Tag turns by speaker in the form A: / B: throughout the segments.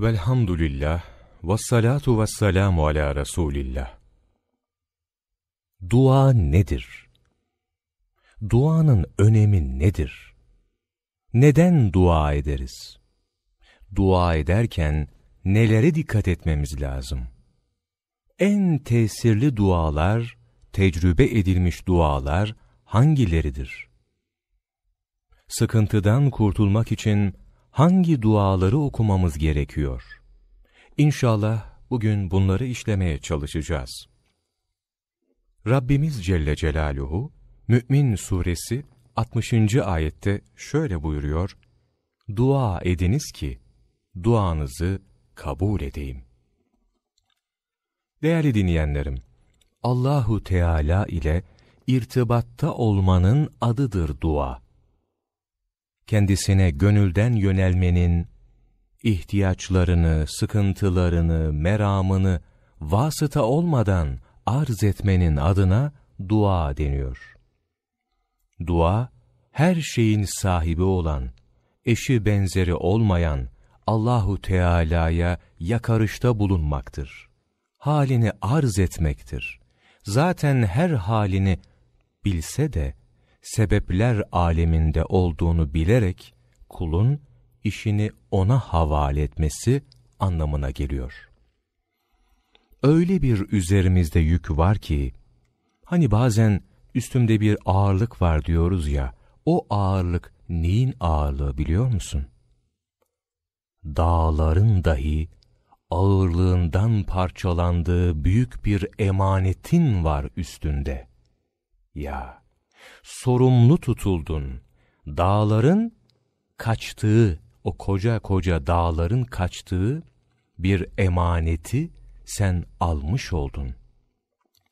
A: Velhamdülillah ve salatu ve selamu ala Resulillah. Dua nedir? Duanın önemi nedir? Neden dua ederiz? Dua ederken nelere dikkat etmemiz lazım? En tesirli dualar, tecrübe edilmiş dualar hangileridir? Sıkıntıdan kurtulmak için hangi duaları okumamız gerekiyor? İnşallah bugün bunları işlemeye çalışacağız. Rabbimiz Celle Celaluhu, Mü'min Suresi 60. ayette şöyle buyuruyor, Dua ediniz ki, duanızı kabul edeyim. Değerli dinleyenlerim, Allahu Teala ile irtibatta olmanın adıdır dua kendisine gönülden yönelmenin, ihtiyaçlarını, sıkıntılarını, meramını vasıta olmadan arz etmenin adına dua deniyor. Dua, her şeyin sahibi olan, eşi benzeri olmayan Allahu Teala'ya yakarışta bulunmaktır. Halini arz etmektir. Zaten her halini bilse de sebepler aleminde olduğunu bilerek kulun işini ona havale etmesi anlamına geliyor. Öyle bir üzerimizde yük var ki, hani bazen üstümde bir ağırlık var diyoruz ya, o ağırlık neyin ağırlığı biliyor musun? Dağların dahi ağırlığından parçalandığı büyük bir emanetin var üstünde. Ya! Sorumlu tutuldun. Dağların kaçtığı, o koca koca dağların kaçtığı bir emaneti sen almış oldun.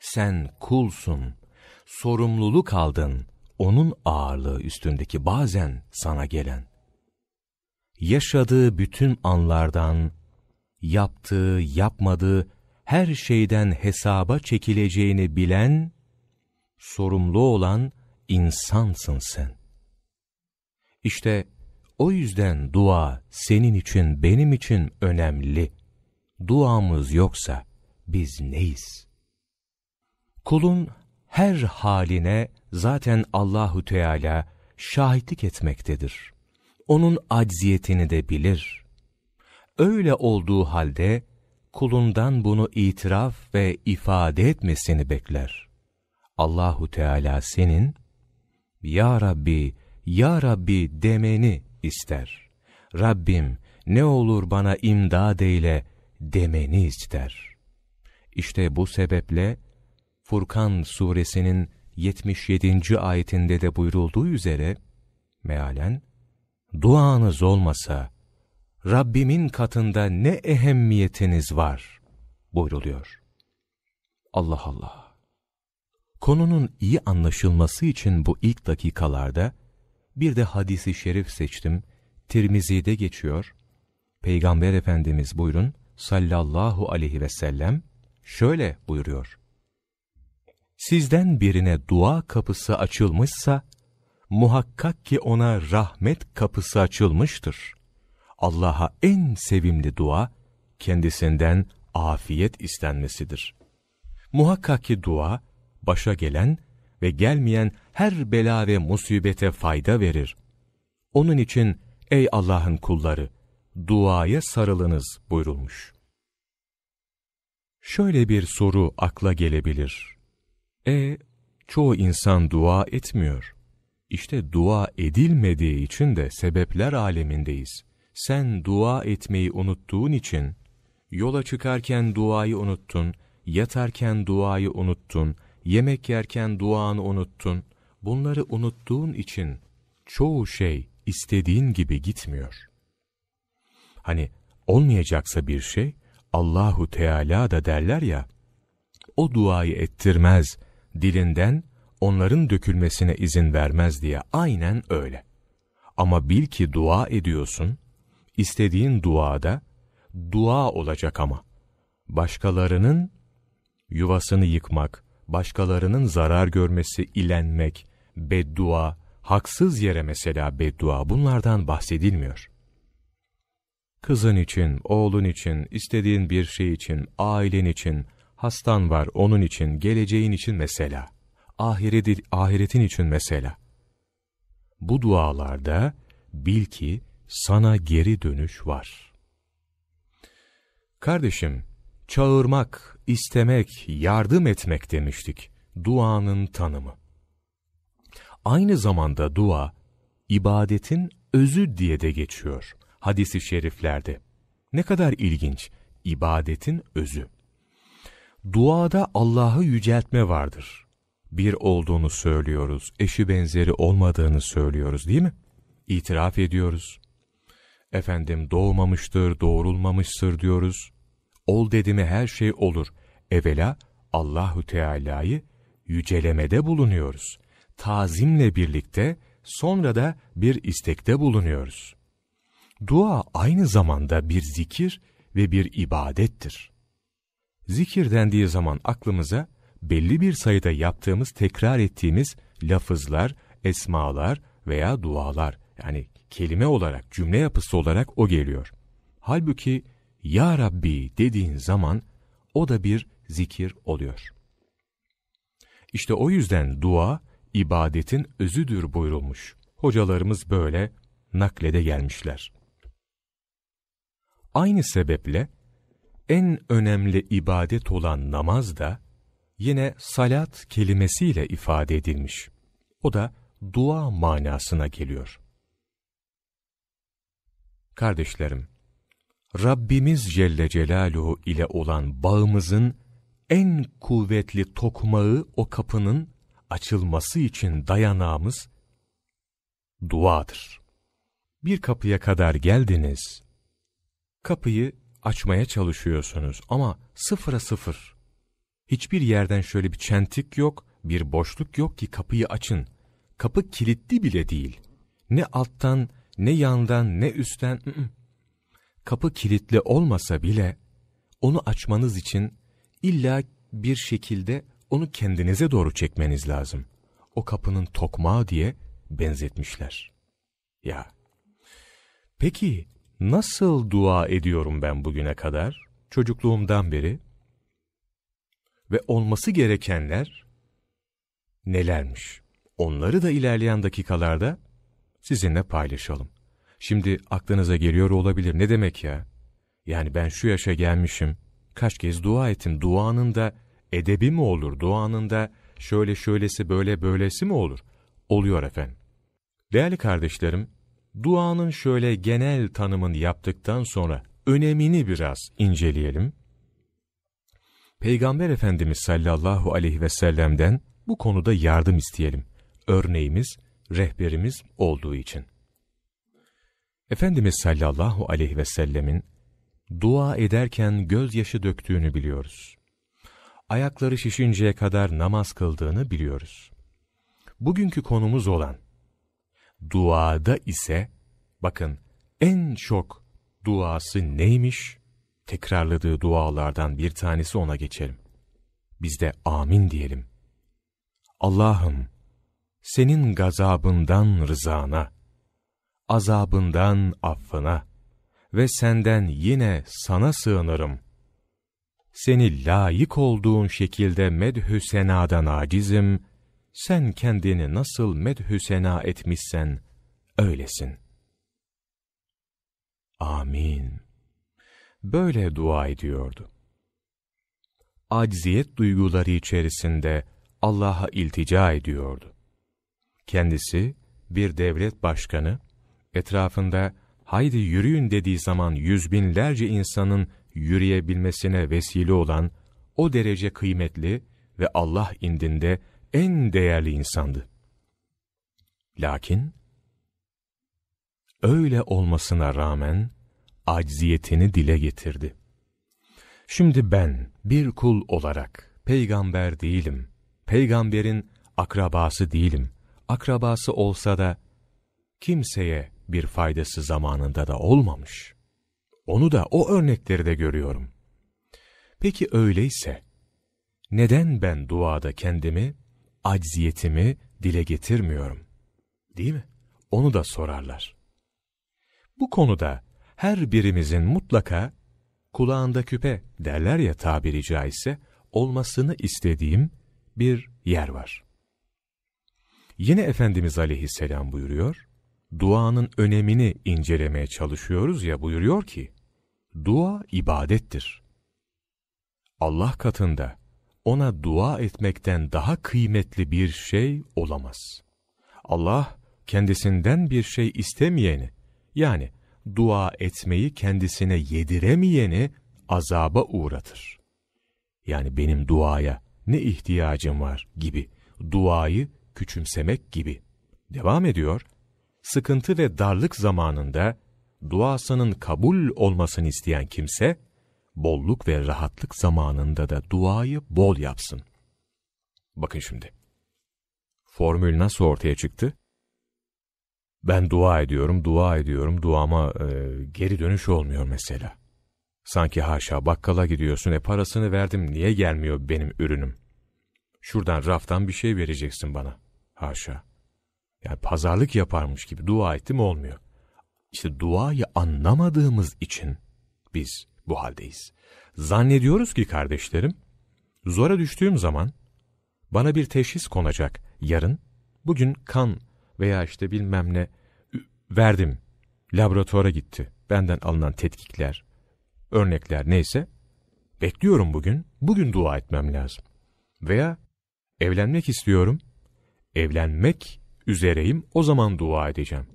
A: Sen kulsun, sorumluluk aldın, onun ağırlığı üstündeki bazen sana gelen. Yaşadığı bütün anlardan, yaptığı, yapmadığı her şeyden hesaba çekileceğini bilen, sorumlu olan insansın sen. İşte o yüzden dua senin için benim için önemli. Duamız yoksa biz neyiz? Kulun her haline zaten Allahu Teala şahitlik etmektedir. Onun acziyetini de bilir. Öyle olduğu halde kulundan bunu itiraf ve ifade etmesini bekler. Allahu Teala senin ya Rabbi, Ya Rabbi demeni ister. Rabbim ne olur bana imdad eyle demeni ister. İşte bu sebeple Furkan suresinin 77. ayetinde de buyurulduğu üzere mealen duanız olmasa Rabbimin katında ne ehemmiyetiniz var buyruluyor. Allah Allah. Konunun iyi anlaşılması için bu ilk dakikalarda bir de hadisi şerif seçtim. Tirmizi'de geçiyor. Peygamber Efendimiz buyurun sallallahu aleyhi ve sellem şöyle buyuruyor. Sizden birine dua kapısı açılmışsa, muhakkak ki ona rahmet kapısı açılmıştır. Allah'a en sevimli dua, kendisinden afiyet istenmesidir. Muhakkak ki dua, başa gelen ve gelmeyen her bela ve musibete fayda verir. Onun için ey Allah'ın kulları, duaya sarılınız buyurulmuş. Şöyle bir soru akla gelebilir. E, çoğu insan dua etmiyor. İşte dua edilmediği için de sebepler alemindeyiz. Sen dua etmeyi unuttuğun için, yola çıkarken duayı unuttun, yatarken duayı unuttun, yemek yerken duanı unuttun, bunları unuttuğun için çoğu şey istediğin gibi gitmiyor. Hani olmayacaksa bir şey, Allahu Teala da derler ya, o duayı ettirmez, dilinden onların dökülmesine izin vermez diye aynen öyle. Ama bil ki dua ediyorsun, istediğin duada, dua olacak ama. Başkalarının yuvasını yıkmak, başkalarının zarar görmesi, ilenmek, beddua, haksız yere mesela beddua bunlardan bahsedilmiyor. Kızın için, oğlun için, istediğin bir şey için, ailen için, hastan var onun için, geleceğin için mesela. Ahiret, ahiretin için mesela. Bu dualarda bil ki sana geri dönüş var. Kardeşim, çağırmak, istemek, yardım etmek demiştik. Duanın tanımı. Aynı zamanda dua, ibadetin özü diye de geçiyor hadisi şeriflerde. Ne kadar ilginç, ibadetin özü. Duada Allah'ı yüceltme vardır. Bir olduğunu söylüyoruz, eşi benzeri olmadığını söylüyoruz değil mi? İtiraf ediyoruz. Efendim doğmamıştır, doğrulmamıştır diyoruz. Ol dedi her şey olur. Evvela Allahu Teala'yı yücelemede bulunuyoruz. Tazimle birlikte sonra da bir istekte bulunuyoruz. Dua aynı zamanda bir zikir ve bir ibadettir. Zikir dendiği zaman aklımıza belli bir sayıda yaptığımız, tekrar ettiğimiz lafızlar, esmalar veya dualar yani kelime olarak, cümle yapısı olarak o geliyor. Halbuki Ya Rabbi dediğin zaman o da bir zikir oluyor. İşte o yüzden dua ibadetin özüdür buyurulmuş. Hocalarımız böyle naklede gelmişler. Aynı sebeple en önemli ibadet olan namaz da yine salat kelimesiyle ifade edilmiş. O da dua manasına geliyor. Kardeşlerim, Rabbimiz Celle Celaluhu ile olan bağımızın en kuvvetli tokmağı o kapının açılması için dayanağımız duadır. Bir kapıya kadar geldiniz, kapıyı açmaya çalışıyorsunuz ama sıfıra sıfır. Hiçbir yerden şöyle bir çentik yok, bir boşluk yok ki kapıyı açın. Kapı kilitli bile değil. Ne alttan, ne yandan, ne üstten. I -ı. Kapı kilitli olmasa bile onu açmanız için illa bir şekilde onu kendinize doğru çekmeniz lazım. O kapının tokmağı diye benzetmişler. Ya. Peki Nasıl dua ediyorum ben bugüne kadar? Çocukluğumdan beri. Ve olması gerekenler nelermiş? Onları da ilerleyen dakikalarda sizinle paylaşalım. Şimdi aklınıza geliyor olabilir. Ne demek ya? Yani ben şu yaşa gelmişim. Kaç kez dua ettim. Duanın da edebi mi olur? Duanın da şöyle şöylesi böyle böylesi mi olur? Oluyor efendim. Değerli kardeşlerim, Duanın şöyle genel tanımını yaptıktan sonra önemini biraz inceleyelim. Peygamber Efendimiz sallallahu aleyhi ve sellem'den bu konuda yardım isteyelim. Örneğimiz, rehberimiz olduğu için. Efendimiz sallallahu aleyhi ve sellemin dua ederken gözyaşı döktüğünü biliyoruz. Ayakları şişinceye kadar namaz kıldığını biliyoruz. Bugünkü konumuz olan Duada ise bakın en çok duası neymiş? Tekrarladığı dualardan bir tanesi ona geçelim. Biz de amin diyelim. Allah'ım senin gazabından rızana, azabından affına ve senden yine sana sığınırım. Seni layık olduğun şekilde medhü senadan acizim sen kendini nasıl medhü sena etmişsen, öylesin. Amin. Böyle dua ediyordu. Acziyet duyguları içerisinde Allah'a iltica ediyordu. Kendisi bir devlet başkanı, etrafında haydi yürüyün dediği zaman yüz binlerce insanın yürüyebilmesine vesile olan o derece kıymetli ve Allah indinde en değerli insandı. Lakin, öyle olmasına rağmen acziyetini dile getirdi. Şimdi ben bir kul olarak peygamber değilim, peygamberin akrabası değilim, akrabası olsa da kimseye bir faydası zamanında da olmamış. Onu da o örnekleri de görüyorum. Peki öyleyse, neden ben duada kendimi acziyetimi dile getirmiyorum. Değil mi? Onu da sorarlar. Bu konuda her birimizin mutlaka kulağında küpe derler ya tabiri caizse olmasını istediğim bir yer var. Yine Efendimiz aleyhisselam buyuruyor, duanın önemini incelemeye çalışıyoruz ya buyuruyor ki, dua ibadettir. Allah katında ona dua etmekten daha kıymetli bir şey olamaz. Allah kendisinden bir şey istemeyeni, yani dua etmeyi kendisine yediremeyeni azaba uğratır. Yani benim duaya ne ihtiyacım var gibi, duayı küçümsemek gibi. Devam ediyor, sıkıntı ve darlık zamanında duasının kabul olmasını isteyen kimse, bolluk ve rahatlık zamanında da duayı bol yapsın. Bakın şimdi. Formül nasıl ortaya çıktı? Ben dua ediyorum, dua ediyorum, duama e, geri dönüş olmuyor mesela. Sanki haşa bakkala gidiyorsun, e parasını verdim, niye gelmiyor benim ürünüm? Şuradan raftan bir şey vereceksin bana. Haşa. Yani pazarlık yaparmış gibi dua ettim olmuyor. İşte duayı anlamadığımız için biz bu haldeyiz. Zannediyoruz ki kardeşlerim, zora düştüğüm zaman bana bir teşhis konacak yarın, bugün kan veya işte bilmem ne verdim, laboratuvara gitti, benden alınan tetkikler, örnekler neyse, bekliyorum bugün, bugün dua etmem lazım. Veya evlenmek istiyorum, evlenmek üzereyim, o zaman dua edeceğim.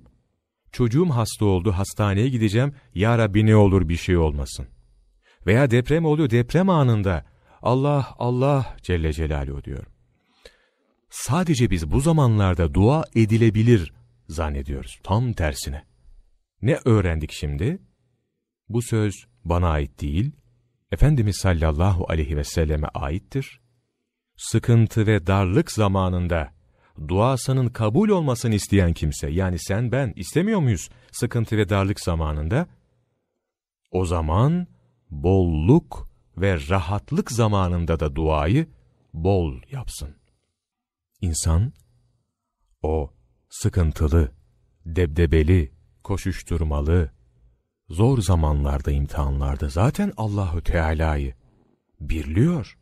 A: Çocuğum hasta oldu, hastaneye gideceğim, Ya Rabbi ne olur bir şey olmasın. Veya deprem oluyor, deprem anında, Allah, Allah Celle Celaluhu diyorum. Sadece biz bu zamanlarda dua edilebilir zannediyoruz. Tam tersine. Ne öğrendik şimdi? Bu söz bana ait değil, Efendimiz sallallahu aleyhi ve selleme aittir. Sıkıntı ve darlık zamanında duasının kabul olmasını isteyen kimse, yani sen ben istemiyor muyuz sıkıntı ve darlık zamanında? O zaman bolluk ve rahatlık zamanında da duayı bol yapsın. İnsan, o sıkıntılı, debdebeli, koşuşturmalı, zor zamanlarda, imtihanlarda zaten Allahü Teala'yı birliyor,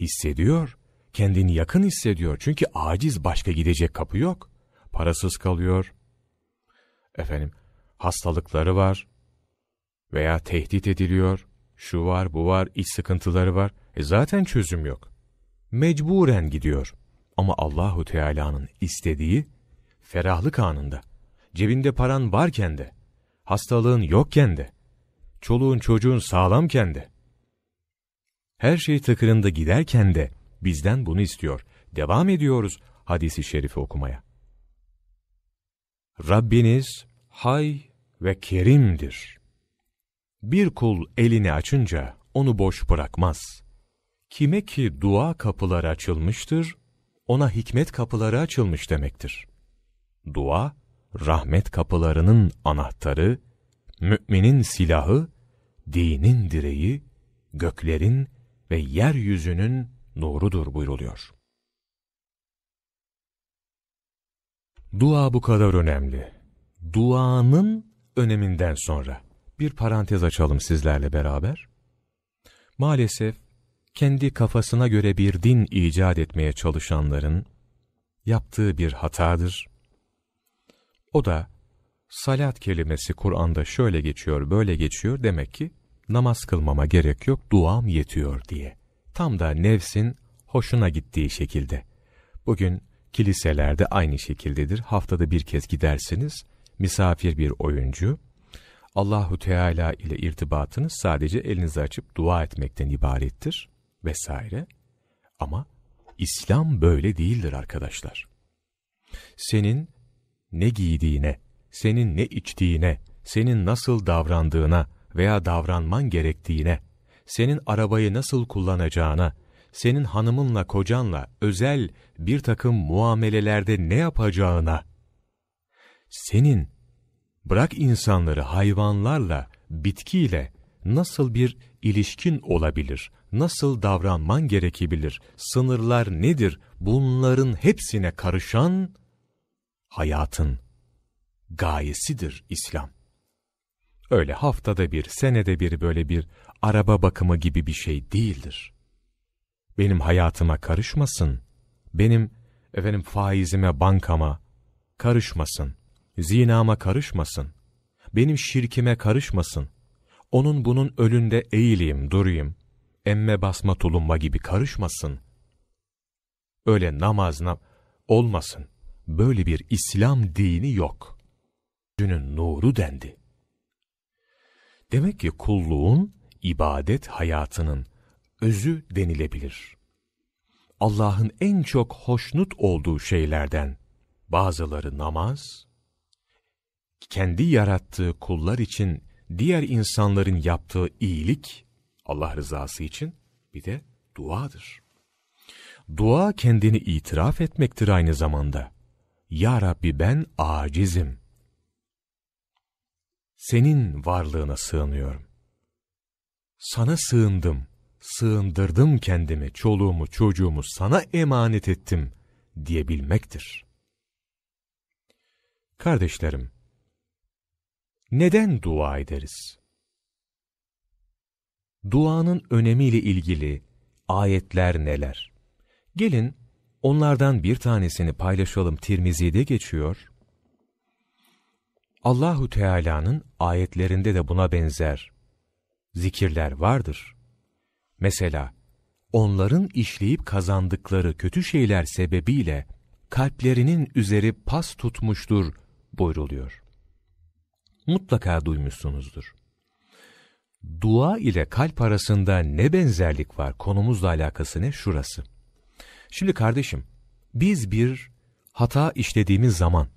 A: hissediyor, kendini yakın hissediyor. Çünkü aciz başka gidecek kapı yok. Parasız kalıyor. Efendim, hastalıkları var veya tehdit ediliyor. Şu var, bu var, iç sıkıntıları var. E zaten çözüm yok. Mecburen gidiyor. Ama Allahu Teala'nın istediği ferahlık anında, cebinde paran varken de, hastalığın yokken de, çoluğun çocuğun sağlamken de, her şey tıkırında giderken de bizden bunu istiyor. Devam ediyoruz hadisi şerifi okumaya. Rabbiniz hay ve kerimdir. Bir kul elini açınca onu boş bırakmaz. Kime ki dua kapıları açılmıştır, ona hikmet kapıları açılmış demektir. Dua, rahmet kapılarının anahtarı, müminin silahı, dinin direği, göklerin ve yeryüzünün nurudur buyruluyor. Dua bu kadar önemli. Duanın öneminden sonra bir parantez açalım sizlerle beraber. Maalesef kendi kafasına göre bir din icat etmeye çalışanların yaptığı bir hatadır. O da salat kelimesi Kur'an'da şöyle geçiyor, böyle geçiyor demek ki namaz kılmama gerek yok, duam yetiyor diye. Tam da nefsin hoşuna gittiği şekilde. Bugün kiliselerde aynı şekildedir. Haftada bir kez gidersiniz, misafir bir oyuncu, Allahu Teala ile irtibatınız sadece elinizi açıp dua etmekten ibarettir vesaire. Ama İslam böyle değildir arkadaşlar. Senin ne giydiğine, senin ne içtiğine, senin nasıl davrandığına veya davranman gerektiğine, senin arabayı nasıl kullanacağına, senin hanımınla kocanla özel bir takım muamelelerde ne yapacağına, senin bırak insanları hayvanlarla, bitkiyle nasıl bir ilişkin olabilir, nasıl davranman gerekebilir, sınırlar nedir, bunların hepsine karışan hayatın gayesidir İslam. öyle haftada bir, senede bir böyle bir araba bakımı gibi bir şey değildir. Benim hayatıma karışmasın, benim efendim faizime, bankama karışmasın, zinama karışmasın, benim şirkime karışmasın, onun bunun önünde eğileyim, durayım, emme basma tulumba gibi karışmasın. Öyle namaz nam olmasın. Böyle bir İslam dini yok. Dünün nuru dendi. Demek ki kulluğun ibadet hayatının özü denilebilir. Allah'ın en çok hoşnut olduğu şeylerden bazıları namaz, kendi yarattığı kullar için diğer insanların yaptığı iyilik, Allah rızası için bir de duadır. Dua kendini itiraf etmektir aynı zamanda. Ya Rabbi ben acizim. Senin varlığına sığınıyorum. Sana sığındım, sığındırdım kendimi, çoluğumu, çocuğumu sana emanet ettim diyebilmektir. Kardeşlerim, neden dua ederiz? Duanın önemiyle ilgili ayetler neler? Gelin onlardan bir tanesini paylaşalım Tirmizi'de geçiyor. Allahu Teala'nın ayetlerinde de buna benzer zikirler vardır. Mesela onların işleyip kazandıkları kötü şeyler sebebiyle kalplerinin üzeri pas tutmuştur buyruluyor. Mutlaka duymuşsunuzdur. Dua ile kalp arasında ne benzerlik var konumuzla alakası ne? Şurası. Şimdi kardeşim, biz bir hata işlediğimiz zaman,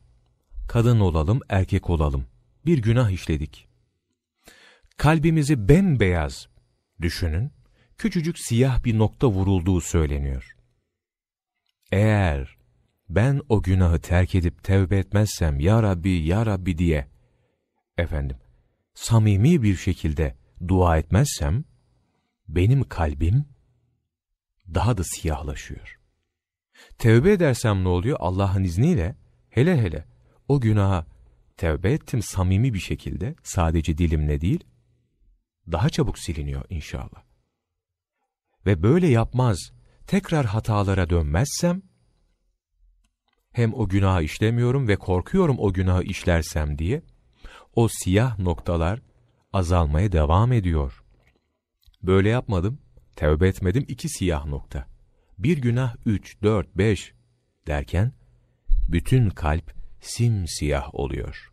A: kadın olalım, erkek olalım, bir günah işledik. Kalbimizi bembeyaz düşünün, küçücük siyah bir nokta vurulduğu söyleniyor. Eğer ben o günahı terk edip tevbe etmezsem, Ya Rabbi, Ya Rabbi diye, efendim, samimi bir şekilde dua etmezsem, benim kalbim daha da siyahlaşıyor. Tevbe edersem ne oluyor? Allah'ın izniyle hele hele o günaha tevbe ettim samimi bir şekilde sadece dilimle değil daha çabuk siliniyor inşallah. Ve böyle yapmaz tekrar hatalara dönmezsem hem o günahı işlemiyorum ve korkuyorum o günahı işlersem diye o siyah noktalar azalmaya devam ediyor. Böyle yapmadım, tevbe etmedim iki siyah nokta bir günah üç, dört, beş derken bütün kalp simsiyah oluyor.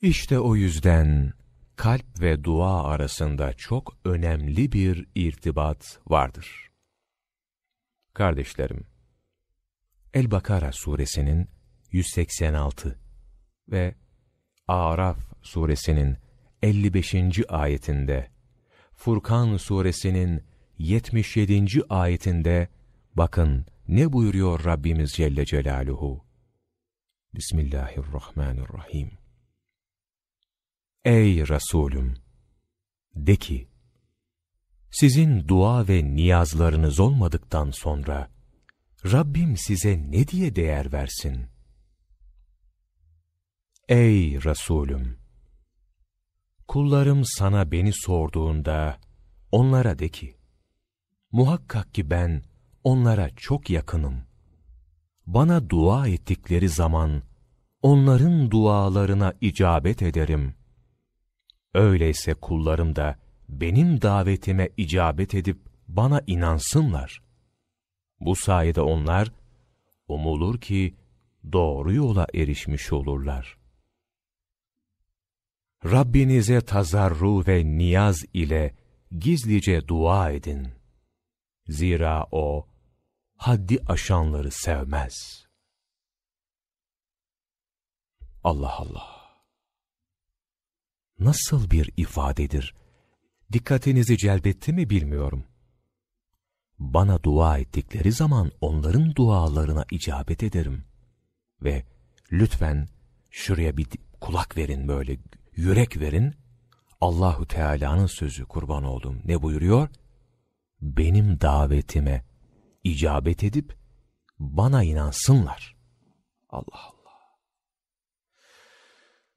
A: İşte o yüzden kalp ve dua arasında çok önemli bir irtibat vardır. Kardeşlerim, El-Bakara suresinin 186 ve Araf suresinin 55. ayetinde, Furkan suresinin 77. ayetinde bakın ne buyuruyor Rabbimiz Celle Celaluhu. Bismillahirrahmanirrahim. Ey Resulüm! De ki, sizin dua ve niyazlarınız olmadıktan sonra, Rabbim size ne diye değer versin? Ey Resulüm! Kullarım sana beni sorduğunda, onlara de ki, Muhakkak ki ben onlara çok yakınım. Bana dua ettikleri zaman onların dualarına icabet ederim. Öyleyse kullarım da benim davetime icabet edip bana inansınlar. Bu sayede onlar umulur ki doğru yola erişmiş olurlar. Rabbinize tazarru ve niyaz ile gizlice dua edin. Zira o, haddi aşanları sevmez. Allah Allah! Nasıl bir ifadedir? Dikkatinizi celbetti mi bilmiyorum. Bana dua ettikleri zaman onların dualarına icabet ederim. Ve lütfen şuraya bir kulak verin böyle, yürek verin. Allahu Teala'nın sözü kurban oldum. Ne buyuruyor? benim davetime icabet edip bana inansınlar. Allah Allah.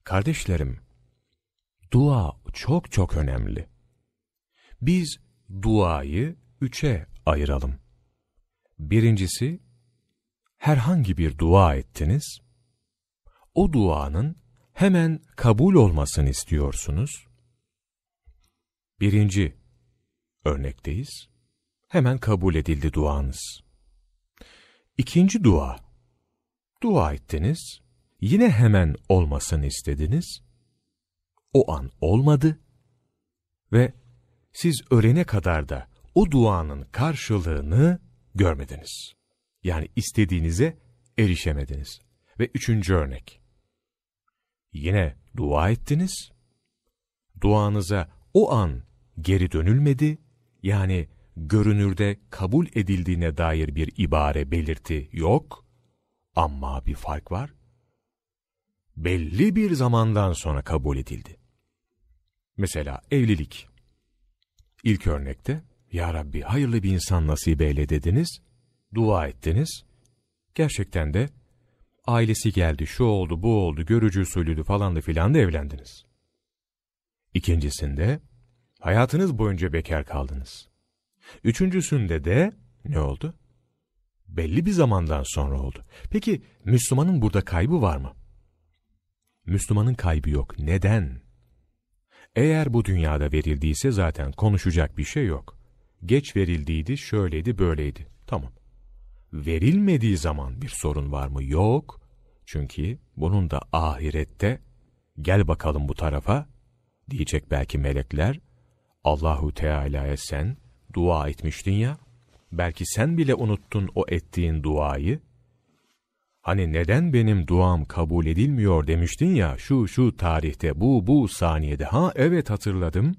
A: Kardeşlerim, Dua çok çok önemli. Biz duayı üçe ayıralım. Birincisi, herhangi bir dua ettiniz, o duanın hemen kabul olmasını istiyorsunuz. Birinci örnekteyiz. Hemen kabul edildi duanız. İkinci dua. Dua ettiniz, yine hemen olmasını istediniz. O an olmadı ve siz ölene kadar da o duanın karşılığını görmediniz. Yani istediğinize erişemediniz. Ve üçüncü örnek. Yine dua ettiniz. Duanıza o an geri dönülmedi. Yani görünürde kabul edildiğine dair bir ibare belirti yok. Ama bir fark var. Belli bir zamandan sonra kabul edildi. Mesela evlilik. İlk örnekte, Ya Rabbi hayırlı bir insan nasip eyle dediniz, dua ettiniz. Gerçekten de ailesi geldi, şu oldu, bu oldu, görücü usulüydü falan da filan da evlendiniz. İkincisinde, hayatınız boyunca bekar kaldınız. Üçüncüsünde de ne oldu? Belli bir zamandan sonra oldu. Peki Müslümanın burada kaybı var mı? Müslümanın kaybı yok. Neden? Eğer bu dünyada verildiyse zaten konuşacak bir şey yok. Geç verildiydi, şöyleydi, böyleydi. Tamam. Verilmediği zaman bir sorun var mı? Yok. Çünkü bunun da ahirette gel bakalım bu tarafa diyecek belki melekler. Allahu Teala'ya sen dua etmiştin ya. Belki sen bile unuttun o ettiğin duayı. Hani neden benim duam kabul edilmiyor demiştin ya şu şu tarihte bu bu saniyede ha evet hatırladım.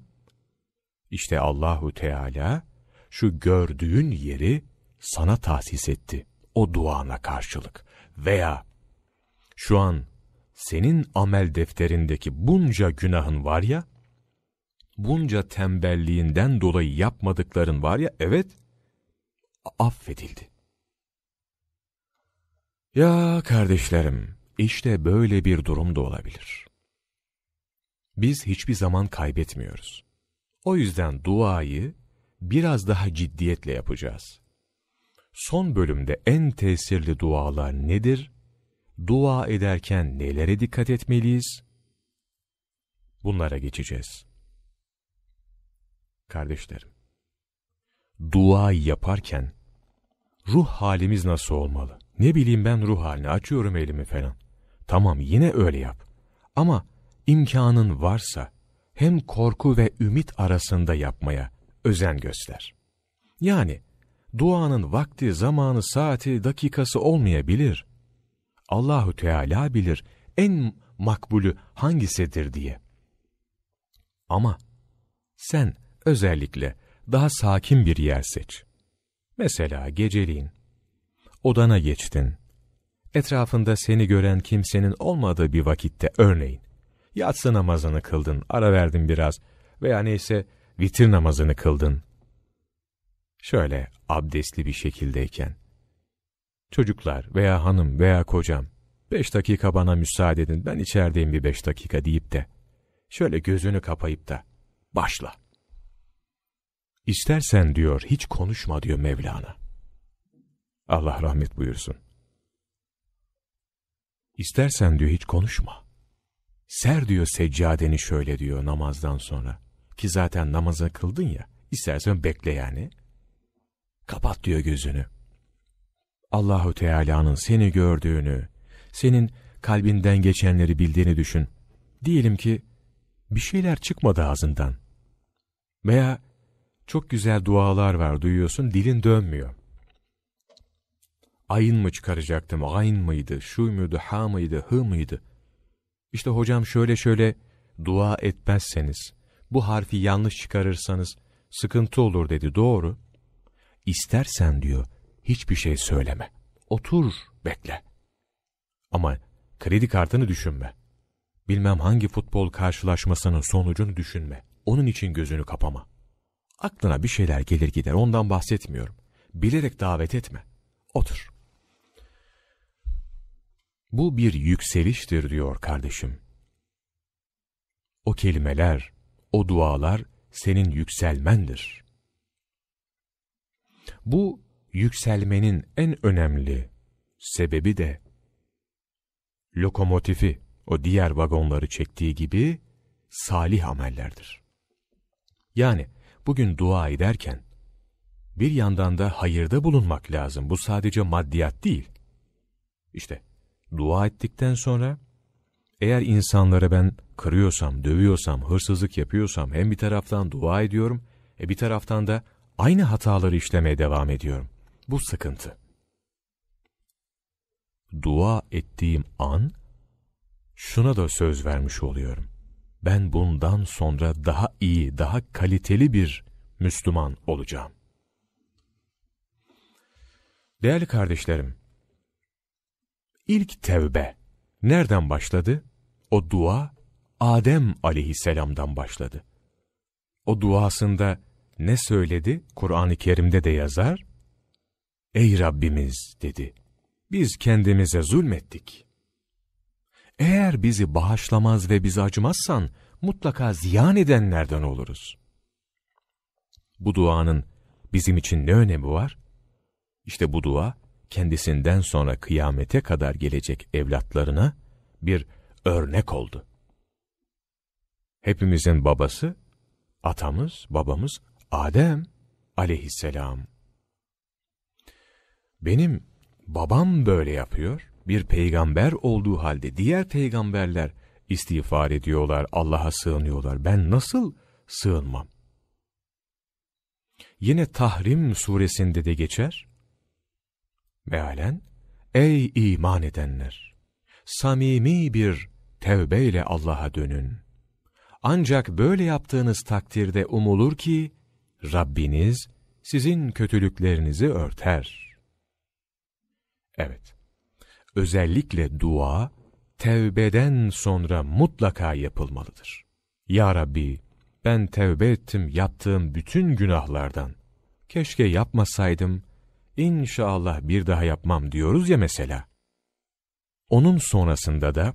A: İşte Allahu Teala şu gördüğün yeri sana tahsis etti o duana karşılık veya şu an senin amel defterindeki bunca günahın var ya bunca tembelliğinden dolayı yapmadıkların var ya evet affedildi. Ya kardeşlerim, işte böyle bir durum da olabilir. Biz hiçbir zaman kaybetmiyoruz. O yüzden duayı biraz daha ciddiyetle yapacağız. Son bölümde en tesirli dualar nedir? Dua ederken nelere dikkat etmeliyiz? Bunlara geçeceğiz. Kardeşlerim, dua yaparken ruh halimiz nasıl olmalı? Ne bileyim ben ruh halini açıyorum elimi falan. Tamam yine öyle yap. Ama imkanın varsa hem korku ve ümit arasında yapmaya özen göster. Yani duanın vakti, zamanı, saati, dakikası olmayabilir. Allahu Teala bilir en makbulü hangisidir diye. Ama sen özellikle daha sakin bir yer seç. Mesela geceliğin odana geçtin. Etrafında seni gören kimsenin olmadığı bir vakitte örneğin, yatsı namazını kıldın, ara verdin biraz veya neyse vitir namazını kıldın. Şöyle abdestli bir şekildeyken, çocuklar veya hanım veya kocam, beş dakika bana müsaade edin, ben içerideyim bir beş dakika deyip de, şöyle gözünü kapayıp da, başla. İstersen diyor, hiç konuşma diyor Mevlana. Allah rahmet buyursun. İstersen diyor hiç konuşma. Ser diyor seccadeni şöyle diyor namazdan sonra. Ki zaten namazı kıldın ya. İstersen bekle yani. Kapat diyor gözünü. Allahu Teala'nın seni gördüğünü, senin kalbinden geçenleri bildiğini düşün. Diyelim ki bir şeyler çıkmadı ağzından. Veya çok güzel dualar var duyuyorsun dilin dönmüyor ayın mı çıkaracaktım, ayn mıydı, şu muydu, ha mıydı, hı mıydı? İşte hocam şöyle şöyle dua etmezseniz, bu harfi yanlış çıkarırsanız sıkıntı olur dedi doğru. İstersen diyor hiçbir şey söyleme. Otur, bekle. Ama kredi kartını düşünme. Bilmem hangi futbol karşılaşmasının sonucunu düşünme. Onun için gözünü kapama. Aklına bir şeyler gelir gider ondan bahsetmiyorum. Bilerek davet etme. Otur. Bu bir yükseliştir diyor kardeşim. o kelimeler, o dualar senin yükselmendir. Bu yükselmenin en önemli sebebi de lokomotifi, o diğer vagonları çektiği gibi salih amellerdir. Yani bugün dua ederken bir yandan da hayırda bulunmak lazım. Bu sadece maddiyat değil. İşte dua ettikten sonra eğer insanlara ben kırıyorsam, dövüyorsam, hırsızlık yapıyorsam hem bir taraftan dua ediyorum, e bir taraftan da aynı hataları işlemeye devam ediyorum. Bu sıkıntı. Dua ettiğim an şuna da söz vermiş oluyorum. Ben bundan sonra daha iyi, daha kaliteli bir Müslüman olacağım. Değerli kardeşlerim, ilk tevbe nereden başladı? O dua Adem aleyhisselamdan başladı. O duasında ne söyledi? Kur'an-ı Kerim'de de yazar. Ey Rabbimiz dedi. Biz kendimize zulmettik. Eğer bizi bağışlamaz ve bizi acımazsan mutlaka ziyan edenlerden oluruz. Bu duanın bizim için ne önemi var? İşte bu dua kendisinden sonra kıyamete kadar gelecek evlatlarına bir örnek oldu. Hepimizin babası, atamız, babamız Adem aleyhisselam. Benim babam böyle yapıyor, bir peygamber olduğu halde diğer peygamberler istiğfar ediyorlar, Allah'a sığınıyorlar. Ben nasıl sığınmam? Yine Tahrim suresinde de geçer. Mealen, ey iman edenler! Samimi bir tevbeyle Allah'a dönün. Ancak böyle yaptığınız takdirde umulur ki, Rabbiniz sizin kötülüklerinizi örter. Evet, özellikle dua, tevbeden sonra mutlaka yapılmalıdır. Ya Rabbi, ben tevbe ettim yaptığım bütün günahlardan. Keşke yapmasaydım, İnşallah bir daha yapmam diyoruz ya mesela. Onun sonrasında da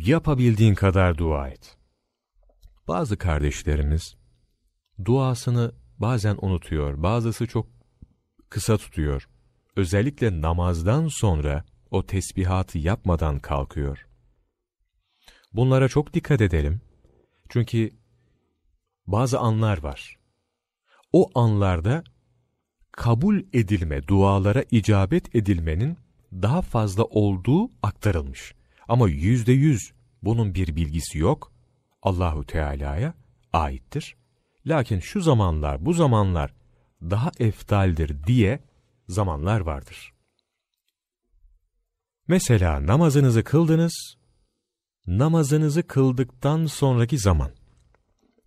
A: yapabildiğin kadar dua et. Bazı kardeşlerimiz duasını bazen unutuyor, bazısı çok kısa tutuyor. Özellikle namazdan sonra o tesbihatı yapmadan kalkıyor. Bunlara çok dikkat edelim. Çünkü bazı anlar var. O anlarda kabul edilme, dualara icabet edilmenin daha fazla olduğu aktarılmış. Ama yüzde yüz bunun bir bilgisi yok. Allahu Teala'ya aittir. Lakin şu zamanlar, bu zamanlar daha eftaldir diye zamanlar vardır. Mesela namazınızı kıldınız, namazınızı kıldıktan sonraki zaman,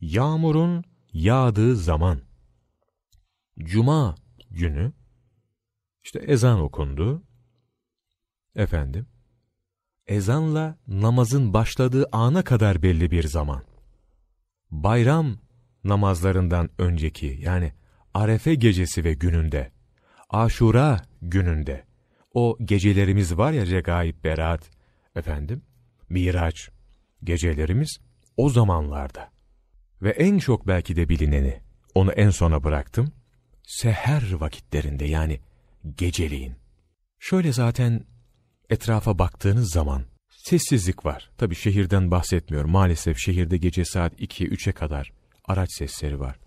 A: yağmurun yağdığı zaman, cuma günü işte ezan okundu. Efendim, ezanla namazın başladığı ana kadar belli bir zaman. Bayram namazlarından önceki yani Arefe gecesi ve gününde, Aşura gününde, o gecelerimiz var ya Regaib Berat, efendim, Miraç gecelerimiz o zamanlarda. Ve en çok belki de bilineni, onu en sona bıraktım, seher vakitlerinde yani geceleyin. Şöyle zaten etrafa baktığınız zaman sessizlik var. Tabi şehirden bahsetmiyorum. Maalesef şehirde gece saat 2'ye 3'e kadar araç sesleri var.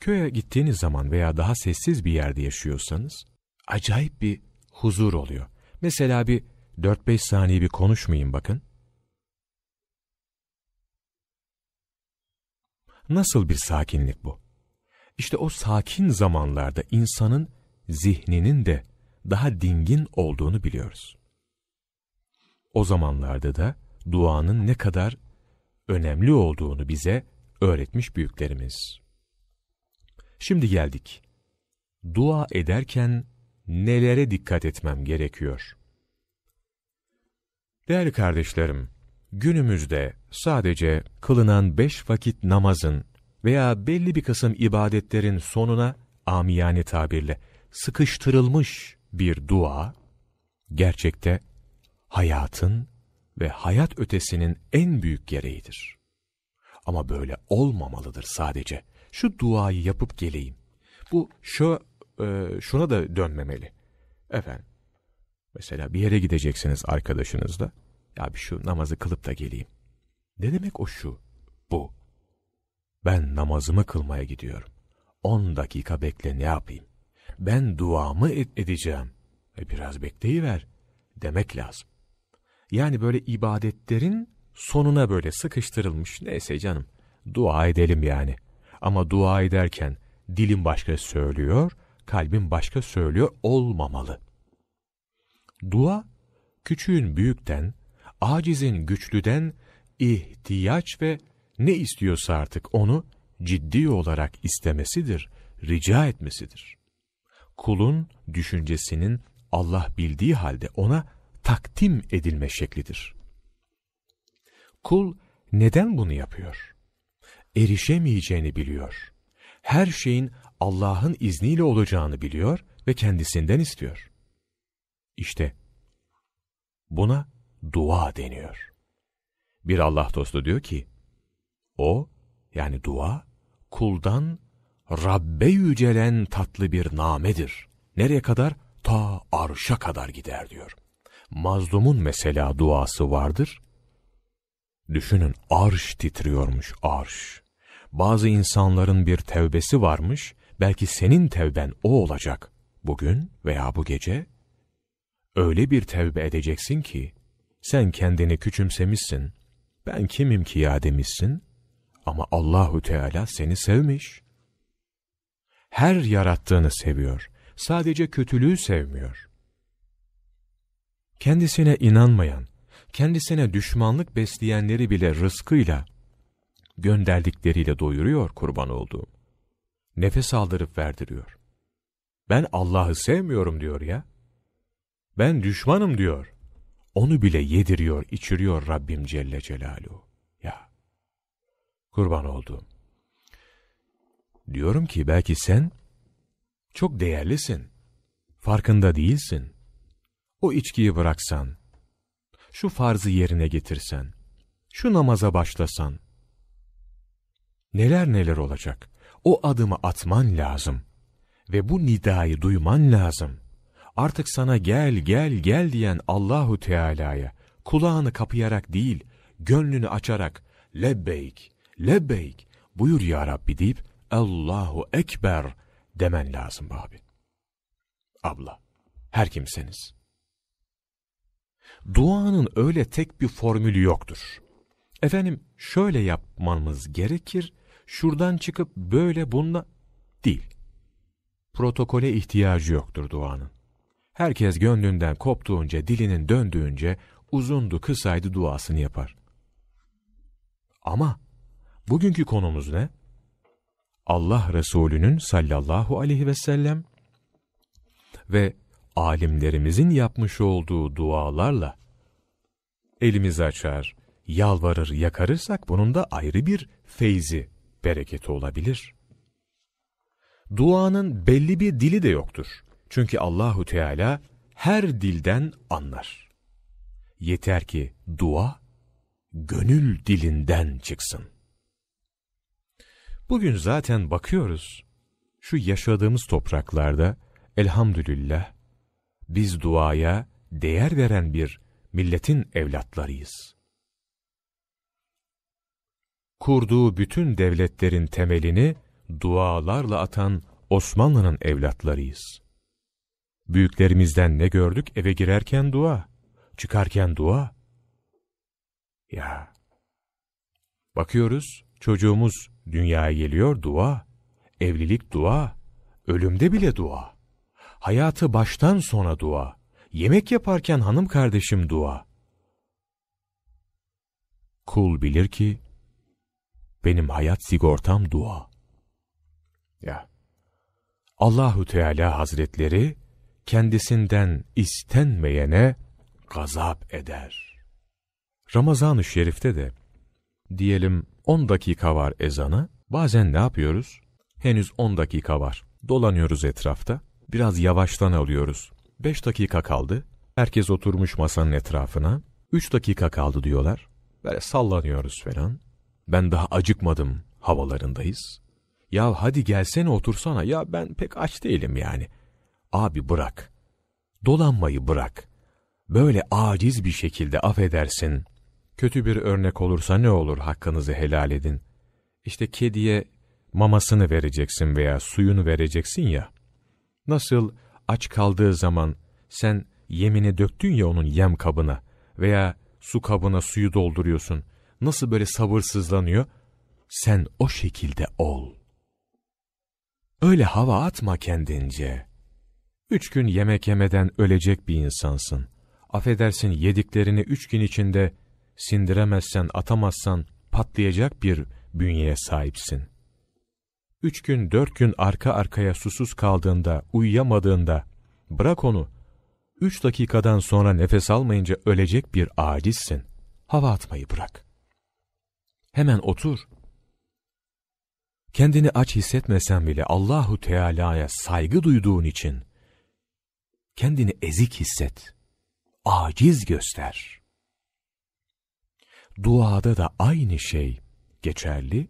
A: Köye gittiğiniz zaman veya daha sessiz bir yerde yaşıyorsanız acayip bir huzur oluyor. Mesela bir 4-5 saniye bir konuşmayayım bakın. Nasıl bir sakinlik bu? İşte o sakin zamanlarda insanın zihninin de daha dingin olduğunu biliyoruz. O zamanlarda da duanın ne kadar önemli olduğunu bize öğretmiş büyüklerimiz. Şimdi geldik. Dua ederken nelere dikkat etmem gerekiyor? Değerli kardeşlerim, günümüzde sadece kılınan beş vakit namazın veya belli bir kısım ibadetlerin sonuna amiyane tabirle sıkıştırılmış bir dua, gerçekte hayatın ve hayat ötesinin en büyük gereğidir. Ama böyle olmamalıdır sadece. Şu duayı yapıp geleyim. Bu şu e, şuna da dönmemeli. Efendim, mesela bir yere gideceksiniz arkadaşınızla. Ya bir şu namazı kılıp da geleyim. Ne demek o şu? Bu. Ben namazımı kılmaya gidiyorum. On dakika bekle ne yapayım? Ben duamı ed edeceğim. E biraz bekleyiver demek lazım. Yani böyle ibadetlerin sonuna böyle sıkıştırılmış neyse canım dua edelim yani. Ama dua ederken dilim başka söylüyor, kalbim başka söylüyor olmamalı. Dua, küçüğün büyükten, acizin güçlüden ihtiyaç ve ne istiyorsa artık onu ciddi olarak istemesidir, rica etmesidir. Kulun düşüncesinin Allah bildiği halde ona takdim edilme şeklidir. Kul neden bunu yapıyor? Erişemeyeceğini biliyor. Her şeyin Allah'ın izniyle olacağını biliyor ve kendisinden istiyor. İşte buna dua deniyor. Bir Allah dostu diyor ki, o yani dua kuldan Rabbe yücelen tatlı bir namedir. Nereye kadar? Ta arşa kadar gider diyor. Mazlumun mesela duası vardır. Düşünün arş titriyormuş arş. Bazı insanların bir tevbesi varmış, belki senin tevben o olacak. Bugün veya bu gece öyle bir tevbe edeceksin ki, sen kendini küçümsemişsin, ben kimim ki ya demişsin, ama Allahu Teala seni sevmiş. Her yarattığını seviyor, sadece kötülüğü sevmiyor. Kendisine inanmayan, kendisine düşmanlık besleyenleri bile rızkıyla, gönderdikleriyle doyuruyor kurban olduğum. Nefes aldırıp verdiriyor. Ben Allah'ı sevmiyorum diyor ya. Ben düşmanım diyor. Onu bile yediriyor, içiriyor Rabbim Celle Celaluhu. Kurban olduğum. Diyorum ki belki sen çok değerlisin. Farkında değilsin. O içkiyi bıraksan, şu farzı yerine getirsen, şu namaza başlasan, neler neler olacak. O adımı atman lazım. Ve bu nidayı duyman lazım. Artık sana gel gel gel diyen Allahu Teala'ya kulağını kapayarak değil, gönlünü açarak lebbeyk, lebbeyk buyur ya Rabbi deyip Allahu Ekber demen lazım abi. Abla, her kimseniz. Duanın öyle tek bir formülü yoktur. Efendim şöyle yapmamız gerekir, şuradan çıkıp böyle bununla değil. Protokole ihtiyacı yoktur duanın. Herkes gönlünden koptuğunca, dilinin döndüğünce uzundu, kısaydı duasını yapar. Ama bugünkü konumuz ne? Allah Resulü'nün sallallahu aleyhi ve sellem ve alimlerimizin yapmış olduğu dualarla elimizi açar, yalvarır, yakarırsak bunun da ayrı bir feyzi, bereketi olabilir. Duanın belli bir dili de yoktur. Çünkü Allahu Teala her dilden anlar. Yeter ki dua gönül dilinden çıksın. Bugün zaten bakıyoruz. Şu yaşadığımız topraklarda elhamdülillah biz duaya değer veren bir milletin evlatlarıyız. Kurduğu bütün devletlerin temelini dualarla atan Osmanlı'nın evlatlarıyız. Büyüklerimizden ne gördük? Eve girerken dua, çıkarken dua. Ya, bakıyoruz çocuğumuz dünyaya geliyor dua, evlilik dua, ölümde bile dua. Hayatı baştan sona dua, yemek yaparken hanım kardeşim dua. Kul bilir ki, benim hayat sigortam dua. Ya, Allahu Teala Hazretleri, kendisinden istenmeyene gazap eder. Ramazan-ı Şerif'te de diyelim 10 dakika var ezana, bazen ne yapıyoruz? Henüz 10 dakika var. Dolanıyoruz etrafta, biraz yavaştan alıyoruz. 5 dakika kaldı, herkes oturmuş masanın etrafına, 3 dakika kaldı diyorlar. Böyle sallanıyoruz falan. ben daha acıkmadım havalarındayız. Ya hadi gelsene otursana. Ya ben pek aç değilim yani. Abi bırak. Dolanmayı bırak. Böyle aciz bir şekilde affedersin. Kötü bir örnek olursa ne olur hakkınızı helal edin. İşte kediye mamasını vereceksin veya suyunu vereceksin ya. Nasıl aç kaldığı zaman sen yemini döktün ya onun yem kabına veya su kabına suyu dolduruyorsun. Nasıl böyle sabırsızlanıyor? Sen o şekilde ol. Öyle hava atma kendince. Üç gün yemek yemeden ölecek bir insansın. Affedersin yediklerini üç gün içinde sindiremezsen, atamazsan patlayacak bir bünyeye sahipsin. Üç gün, dört gün arka arkaya susuz kaldığında, uyuyamadığında, bırak onu, üç dakikadan sonra nefes almayınca ölecek bir acizsin. Hava atmayı bırak. Hemen otur, kendini aç hissetmesen bile Allahu Teala'ya saygı duyduğun için kendini ezik hisset, aciz göster. Duada da aynı şey geçerli,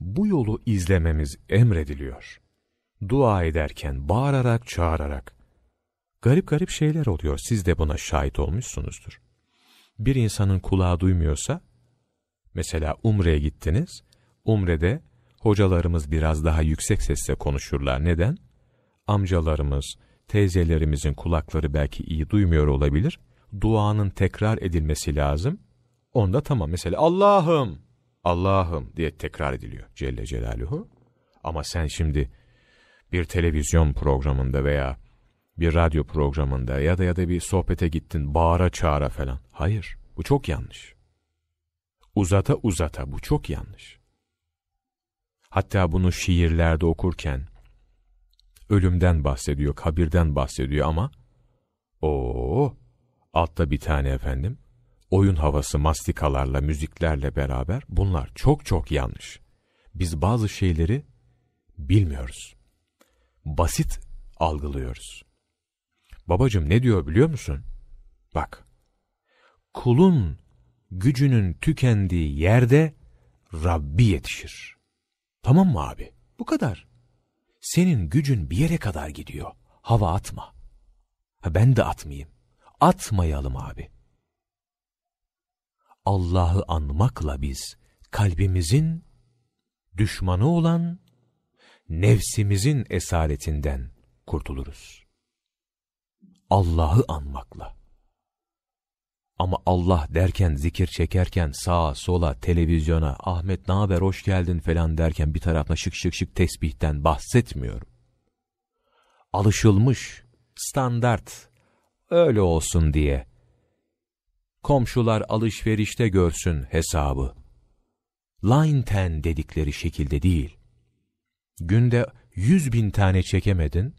A: bu yolu izlememiz emrediliyor. Dua ederken bağırarak, çağırarak, garip garip şeyler oluyor, siz de buna şahit olmuşsunuzdur. Bir insanın kulağı duymuyorsa, mesela Umre'ye gittiniz, Umre'de hocalarımız biraz daha yüksek sesle konuşurlar. Neden? Amcalarımız, teyzelerimizin kulakları belki iyi duymuyor olabilir. Duanın tekrar edilmesi lazım. Onda tamam mesela Allah'ım, Allah'ım diye tekrar ediliyor Celle Celaluhu. Ama sen şimdi bir televizyon programında veya bir radyo programında ya da ya da bir sohbete gittin bağıra çağıra falan. Hayır, bu çok yanlış. Uzata uzata bu çok yanlış. Hatta bunu şiirlerde okurken ölümden bahsediyor, kabirden bahsediyor ama o altta bir tane efendim oyun havası mastikalarla, müziklerle beraber bunlar çok çok yanlış. Biz bazı şeyleri bilmiyoruz. Basit algılıyoruz. Babacım ne diyor biliyor musun? Bak, kulun gücünün tükendiği yerde Rabbi yetişir. Tamam mı abi? Bu kadar. Senin gücün bir yere kadar gidiyor. Hava atma. Ha ben de atmayayım. Atmayalım abi. Allah'ı anmakla biz kalbimizin düşmanı olan nefsimizin esaretinden kurtuluruz. Allah'ı anmakla. Ama Allah derken, zikir çekerken sağa sola, televizyona, Ahmet ne haber hoş geldin falan derken bir tarafına şık şık şık tesbihten bahsetmiyorum. Alışılmış, standart, öyle olsun diye. Komşular alışverişte görsün hesabı. Line ten dedikleri şekilde değil. Günde yüz bin tane çekemedin,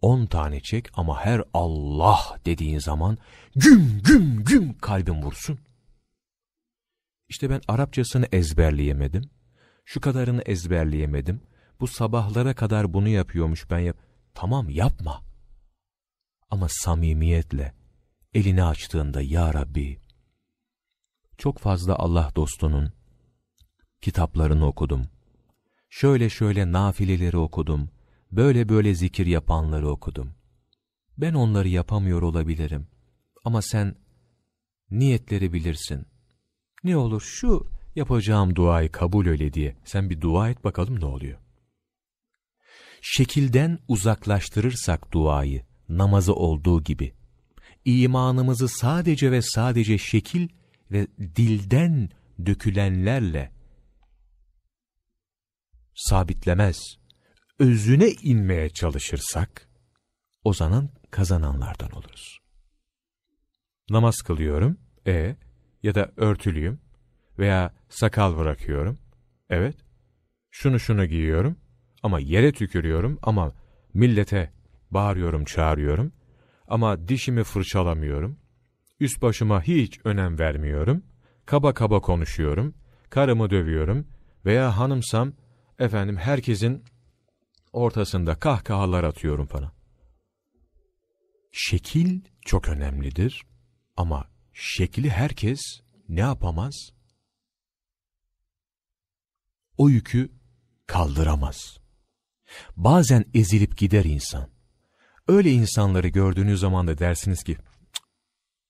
A: on tane çek ama her Allah dediğin zaman güm güm güm kalbim vursun. İşte ben Arapçasını ezberleyemedim. Şu kadarını ezberleyemedim. Bu sabahlara kadar bunu yapıyormuş ben yap. Tamam yapma. Ama samimiyetle elini açtığında ya Rabbi çok fazla Allah dostunun kitaplarını okudum. Şöyle şöyle nafileleri okudum böyle böyle zikir yapanları okudum. Ben onları yapamıyor olabilirim. Ama sen niyetleri bilirsin. Ne olur şu yapacağım duayı kabul öyle diye sen bir dua et bakalım ne oluyor. Şekilden uzaklaştırırsak duayı, namazı olduğu gibi, imanımızı sadece ve sadece şekil ve dilden dökülenlerle sabitlemez, özüne inmeye çalışırsak, o zaman kazananlardan oluruz. Namaz kılıyorum, e ya da örtülüyüm veya sakal bırakıyorum, evet, şunu şunu giyiyorum ama yere tükürüyorum ama millete bağırıyorum, çağırıyorum ama dişimi fırçalamıyorum, üst başıma hiç önem vermiyorum, kaba kaba konuşuyorum, karımı dövüyorum veya hanımsam, efendim herkesin ortasında kahkahalar atıyorum falan. Şekil çok önemlidir ama şekli herkes ne yapamaz? o yükü kaldıramaz. Bazen ezilip gider insan. Öyle insanları gördüğünüz zaman da dersiniz ki,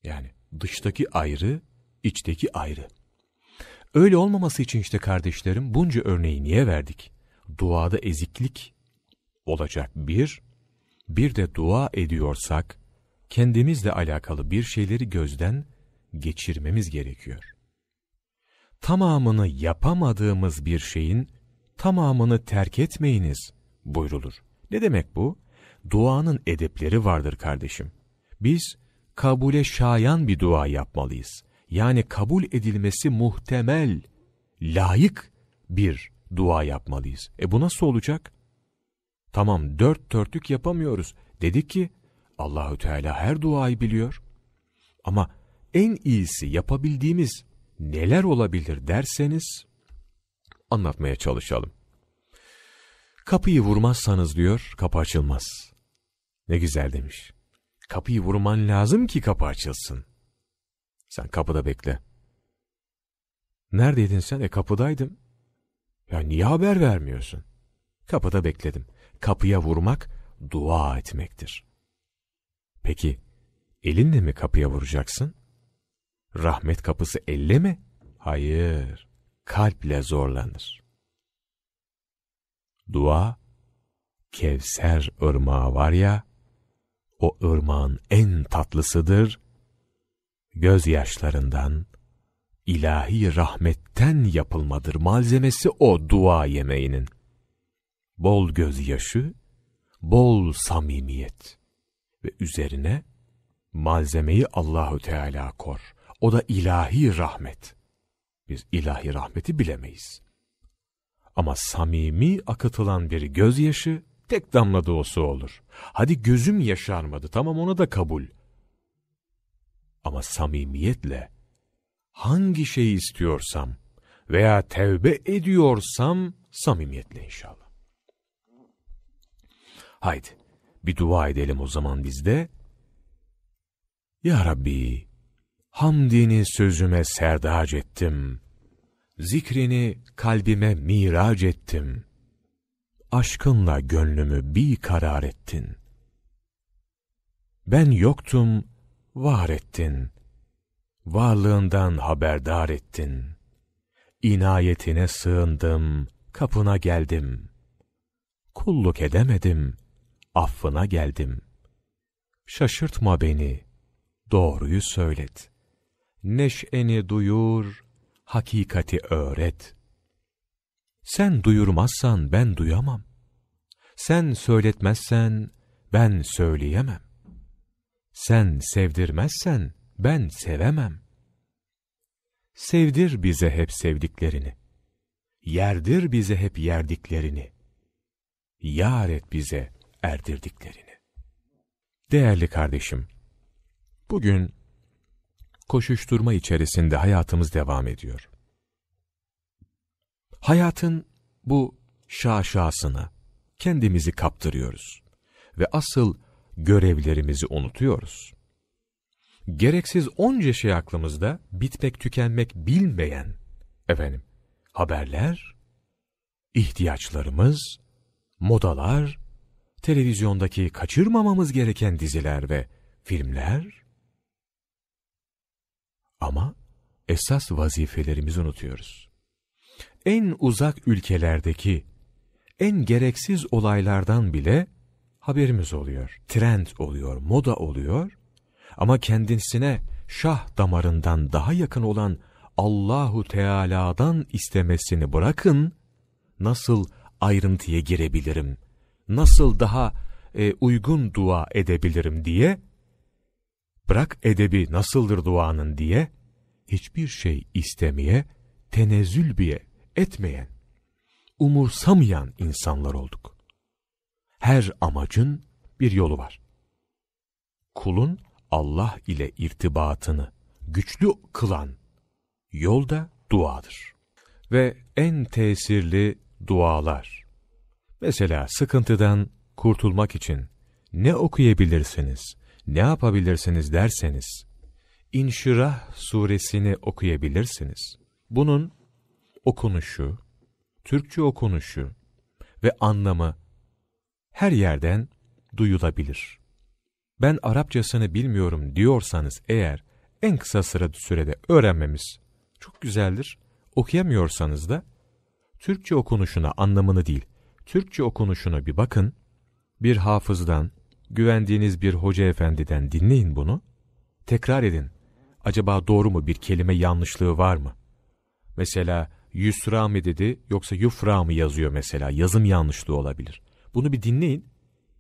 A: yani dıştaki ayrı, içteki ayrı. Öyle olmaması için işte kardeşlerim bunca örneği niye verdik? Duada eziklik olacak bir, bir de dua ediyorsak kendimizle alakalı bir şeyleri gözden geçirmemiz gerekiyor. Tamamını yapamadığımız bir şeyin tamamını terk etmeyiniz buyrulur. Ne demek bu? Duanın edepleri vardır kardeşim. Biz kabule şayan bir dua yapmalıyız. Yani kabul edilmesi muhtemel, layık bir dua yapmalıyız. E bu nasıl olacak? Tamam dört dörtlük yapamıyoruz. Dedik ki Allahü Teala her duayı biliyor. Ama en iyisi yapabildiğimiz neler olabilir derseniz anlatmaya çalışalım. Kapıyı vurmazsanız diyor kapı açılmaz. Ne güzel demiş. Kapıyı vurman lazım ki kapı açılsın. Sen kapıda bekle. Neredeydin sen? E kapıdaydım. Ya niye haber vermiyorsun? Kapıda bekledim. Kapıya vurmak dua etmektir. Peki elinle mi kapıya vuracaksın? Rahmet kapısı elle mi? Hayır, kalple zorlanır. Dua, Kevser ırmağı var ya, o ırmağın en tatlısıdır, gözyaşlarından, ilahi rahmetten yapılmadır malzemesi o dua yemeğinin. Bol gözyaşı, bol samimiyet ve üzerine malzemeyi Allahü Teala kor. O da ilahi rahmet. Biz ilahi rahmeti bilemeyiz. Ama samimi akıtılan bir gözyaşı tek damla da olsa olur. Hadi gözüm yaşarmadı tamam onu da kabul. Ama samimiyetle hangi şeyi istiyorsam veya tevbe ediyorsam samimiyetle inşallah. Haydi bir dua edelim o zaman biz de. Ya Rabbi, hamdini sözüme serdac ettim. Zikrini kalbime mirac ettim. Aşkınla gönlümü bir karar ettin. Ben yoktum, var ettin. Varlığından haberdar ettin. İnayetine sığındım, kapına geldim. Kulluk edemedim, affına geldim. Şaşırtma beni, doğruyu söylet. Neşeni duyur, hakikati öğret. Sen duyurmazsan ben duyamam. Sen söyletmezsen ben söyleyemem. Sen sevdirmezsen ben sevemem. Sevdir bize hep sevdiklerini. Yerdir bize hep yerdiklerini. Yar et bize erdirdiklerini. Değerli kardeşim, bugün koşuşturma içerisinde hayatımız devam ediyor. Hayatın bu şaşasına kendimizi kaptırıyoruz ve asıl görevlerimizi unutuyoruz. Gereksiz onca şey aklımızda bitmek tükenmek bilmeyen efendim haberler, ihtiyaçlarımız, modalar, televizyondaki kaçırmamamız gereken diziler ve filmler ama esas vazifelerimizi unutuyoruz. En uzak ülkelerdeki en gereksiz olaylardan bile haberimiz oluyor. Trend oluyor, moda oluyor. Ama kendisine şah damarından daha yakın olan Allahu Teala'dan istemesini bırakın, nasıl ayrıntıya girebilirim, nasıl daha e, uygun dua edebilirim diye, bırak edebi nasıldır duanın diye, hiçbir şey istemeye, tenezzül bile etmeyen, umursamayan insanlar olduk. Her amacın bir yolu var. Kulun Allah ile irtibatını güçlü kılan yol da duadır. Ve en tesirli dualar. Mesela sıkıntıdan kurtulmak için ne okuyabilirsiniz, ne yapabilirsiniz derseniz, İnşirah suresini okuyabilirsiniz. Bunun okunuşu, Türkçe okunuşu ve anlamı her yerden duyulabilir. Ben Arapçasını bilmiyorum diyorsanız eğer en kısa sürede öğrenmemiz çok güzeldir. Okuyamıyorsanız da Türkçe okunuşuna anlamını değil, Türkçe okunuşuna bir bakın, bir hafızdan, güvendiğiniz bir hoca efendiden dinleyin bunu, tekrar edin. Acaba doğru mu bir kelime yanlışlığı var mı? Mesela yusra mı dedi yoksa yufra mı yazıyor mesela yazım yanlışlığı olabilir. Bunu bir dinleyin.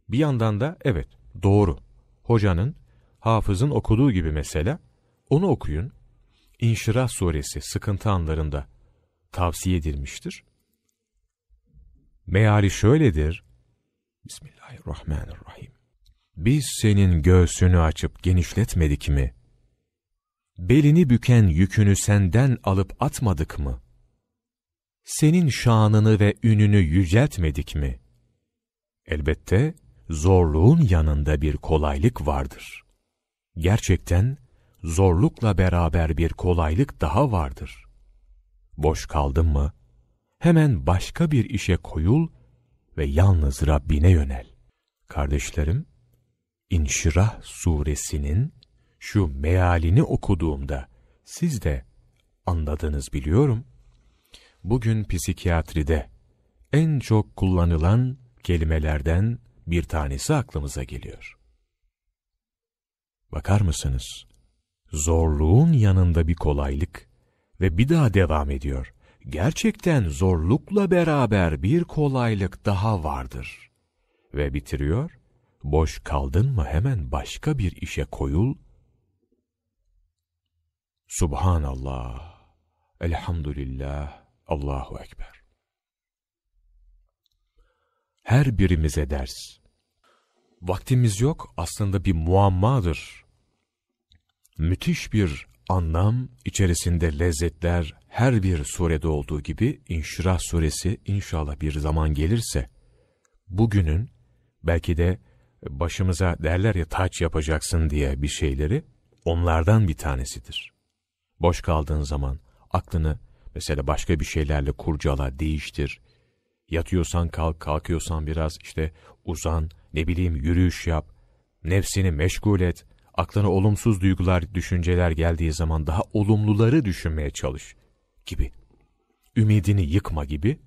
A: Bir yandan da evet doğru. Hocanın, hafızın okuduğu gibi mesela onu okuyun. İnşirah suresi sıkıntı anlarında tavsiye edilmiştir. Meali şöyledir. Bismillahirrahmanirrahim. Biz senin göğsünü açıp genişletmedik mi? Belini büken yükünü senden alıp atmadık mı? Senin şanını ve ününü yüceltmedik mi? Elbette zorluğun yanında bir kolaylık vardır. Gerçekten zorlukla beraber bir kolaylık daha vardır. Boş kaldın mı? Hemen başka bir işe koyul ve yalnız Rabbine yönel. Kardeşlerim, İnşirah suresinin şu mealini okuduğumda siz de anladınız biliyorum. Bugün psikiyatride en çok kullanılan kelimelerden bir tanesi aklımıza geliyor. Bakar mısınız? Zorluğun yanında bir kolaylık ve bir daha devam ediyor. Gerçekten zorlukla beraber bir kolaylık daha vardır. Ve bitiriyor. Boş kaldın mı hemen başka bir işe koyul. Subhanallah, elhamdülillah, Allahu Ekber. Her birimize ders. Vaktimiz yok aslında bir muammadır. Müthiş bir anlam içerisinde lezzetler her bir surede olduğu gibi İnşirah suresi inşallah bir zaman gelirse bugünün belki de başımıza derler ya taç yapacaksın diye bir şeyleri onlardan bir tanesidir. Boş kaldığın zaman aklını mesela başka bir şeylerle kurcala, değiştir. Yatıyorsan kalk, kalkıyorsan biraz işte uzan, ne bileyim yürüyüş yap, nefsini meşgul et, aklına olumsuz duygular, düşünceler geldiği zaman daha olumluları düşünmeye çalış gibi. Ümidini yıkma gibi.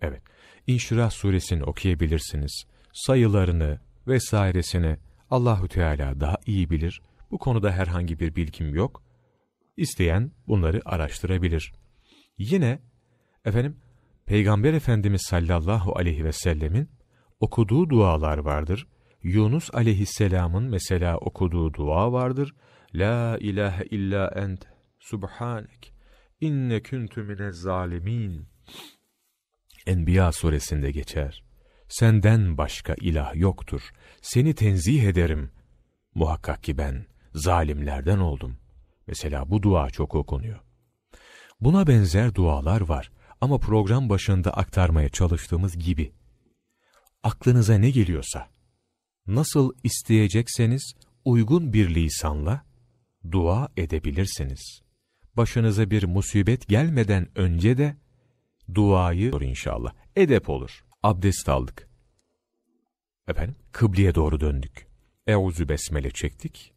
A: Evet, İnşirah suresini okuyabilirsiniz. Sayılarını vesairesini Allahü Teala daha iyi bilir. Bu konuda herhangi bir bilgim yok. İsteyen bunları araştırabilir. Yine efendim Peygamber Efendimiz sallallahu aleyhi ve sellemin okuduğu dualar vardır. Yunus aleyhisselamın mesela okuduğu dua vardır. La ilahe illa ent subhanek inne kuntu minez zalimin. Enbiya suresinde geçer. Senden başka ilah yoktur. Seni tenzih ederim. Muhakkak ki ben zalimlerden oldum. Mesela bu dua çok okunuyor. Buna benzer dualar var ama program başında aktarmaya çalıştığımız gibi. Aklınıza ne geliyorsa, nasıl isteyecekseniz uygun bir lisanla dua edebilirsiniz. Başınıza bir musibet gelmeden önce de duayı inşallah edep olur. Abdest aldık. Efendim, kıbleye doğru döndük. Euzu besmele çektik.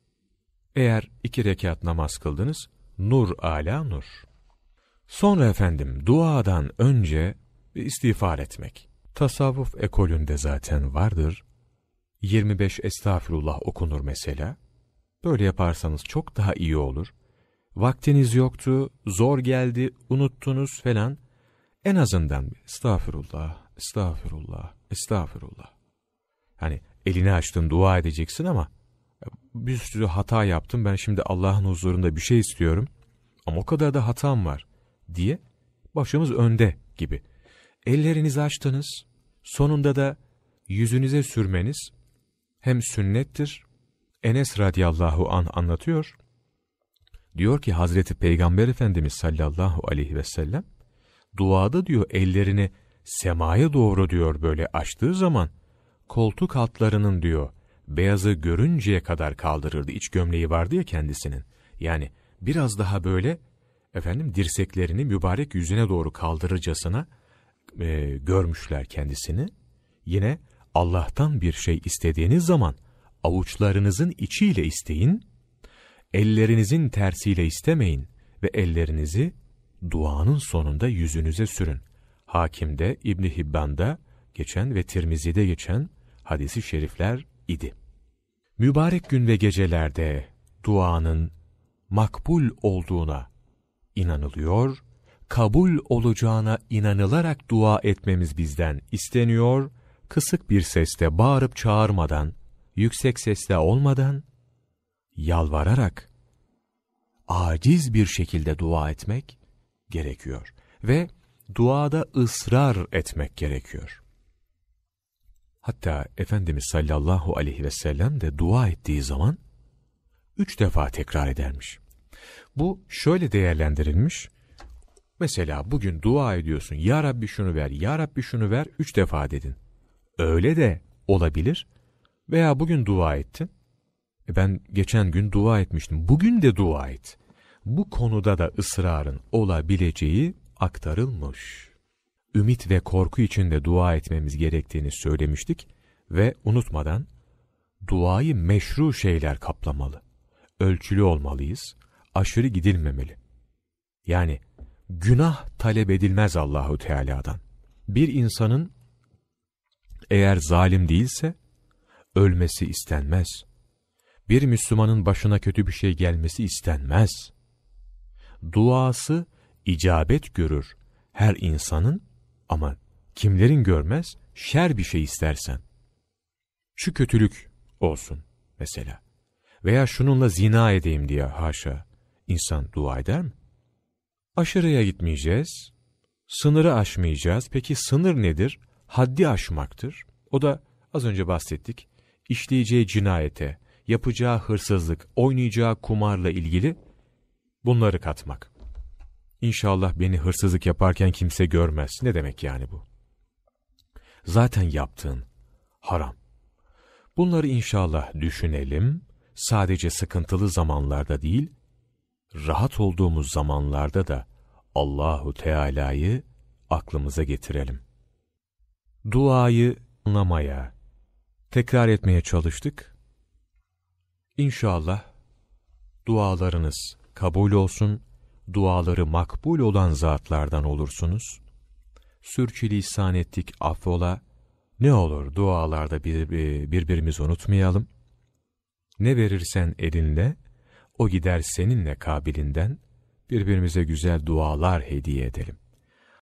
A: Eğer iki rekat namaz kıldınız, nur ala nur. Sonra efendim, duadan önce istiğfar etmek. Tasavvuf ekolünde zaten vardır. 25 estağfurullah okunur mesela. Böyle yaparsanız çok daha iyi olur. Vaktiniz yoktu, zor geldi, unuttunuz falan. En azından estağfurullah, estağfurullah, estağfurullah. Hani elini açtın dua edeceksin ama bir sürü hata yaptım ben şimdi Allah'ın huzurunda bir şey istiyorum ama o kadar da hatam var diye başımız önde gibi. Ellerinizi açtınız sonunda da yüzünüze sürmeniz hem sünnettir. Enes radıyallahu an anlatıyor. Diyor ki Hazreti Peygamber Efendimiz sallallahu aleyhi ve sellem duada diyor ellerini semaya doğru diyor böyle açtığı zaman koltuk altlarının diyor beyazı görünceye kadar kaldırırdı. İç gömleği vardı ya kendisinin. Yani biraz daha böyle efendim dirseklerini mübarek yüzüne doğru kaldırırcasına e, görmüşler kendisini. Yine Allah'tan bir şey istediğiniz zaman avuçlarınızın içiyle isteyin, ellerinizin tersiyle istemeyin ve ellerinizi duanın sonunda yüzünüze sürün. Hakim'de, İbni Hibban'da geçen ve Tirmizi'de geçen hadisi şerifler idi. Mübarek gün ve gecelerde duanın makbul olduğuna inanılıyor, kabul olacağına inanılarak dua etmemiz bizden isteniyor, kısık bir sesle bağırıp çağırmadan, yüksek sesle olmadan, yalvararak, aciz bir şekilde dua etmek gerekiyor. Ve duada ısrar etmek gerekiyor. Hatta Efendimiz sallallahu aleyhi ve sellem de dua ettiği zaman üç defa tekrar edermiş. Bu şöyle değerlendirilmiş. Mesela bugün dua ediyorsun. Ya Rabbi şunu ver, Ya Rabbi şunu ver. Üç defa dedin. Öyle de olabilir. Veya bugün dua ettin. E ben geçen gün dua etmiştim. Bugün de dua et. Bu konuda da ısrarın olabileceği aktarılmış. Ümit ve korku içinde dua etmemiz gerektiğini söylemiştik ve unutmadan duayı meşru şeyler kaplamalı. Ölçülü olmalıyız, aşırı gidilmemeli. Yani günah talep edilmez Allahu Teala'dan. Bir insanın eğer zalim değilse ölmesi istenmez. Bir Müslümanın başına kötü bir şey gelmesi istenmez. Duası icabet görür her insanın ama kimlerin görmez şer bir şey istersen. Şu kötülük olsun mesela. Veya şununla zina edeyim diye haşa insan dua eder mi? Aşırıya gitmeyeceğiz. Sınırı aşmayacağız. Peki sınır nedir? Haddi aşmaktır. O da az önce bahsettik. İşleyeceği cinayete, yapacağı hırsızlık, oynayacağı kumarla ilgili bunları katmak. İnşallah beni hırsızlık yaparken kimse görmez. Ne demek yani bu? Zaten yaptığın haram. Bunları inşallah düşünelim. Sadece sıkıntılı zamanlarda değil, rahat olduğumuz zamanlarda da Allahu Teala'yı aklımıza getirelim. Duayı anlamaya, tekrar etmeye çalıştık. İnşallah dualarınız kabul olsun, duaları makbul olan zatlardan olursunuz. Sürçülisan ettik affola, ne olur dualarda bir, birbirimizi unutmayalım. Ne verirsen elinle, o gider seninle kabilinden, birbirimize güzel dualar hediye edelim.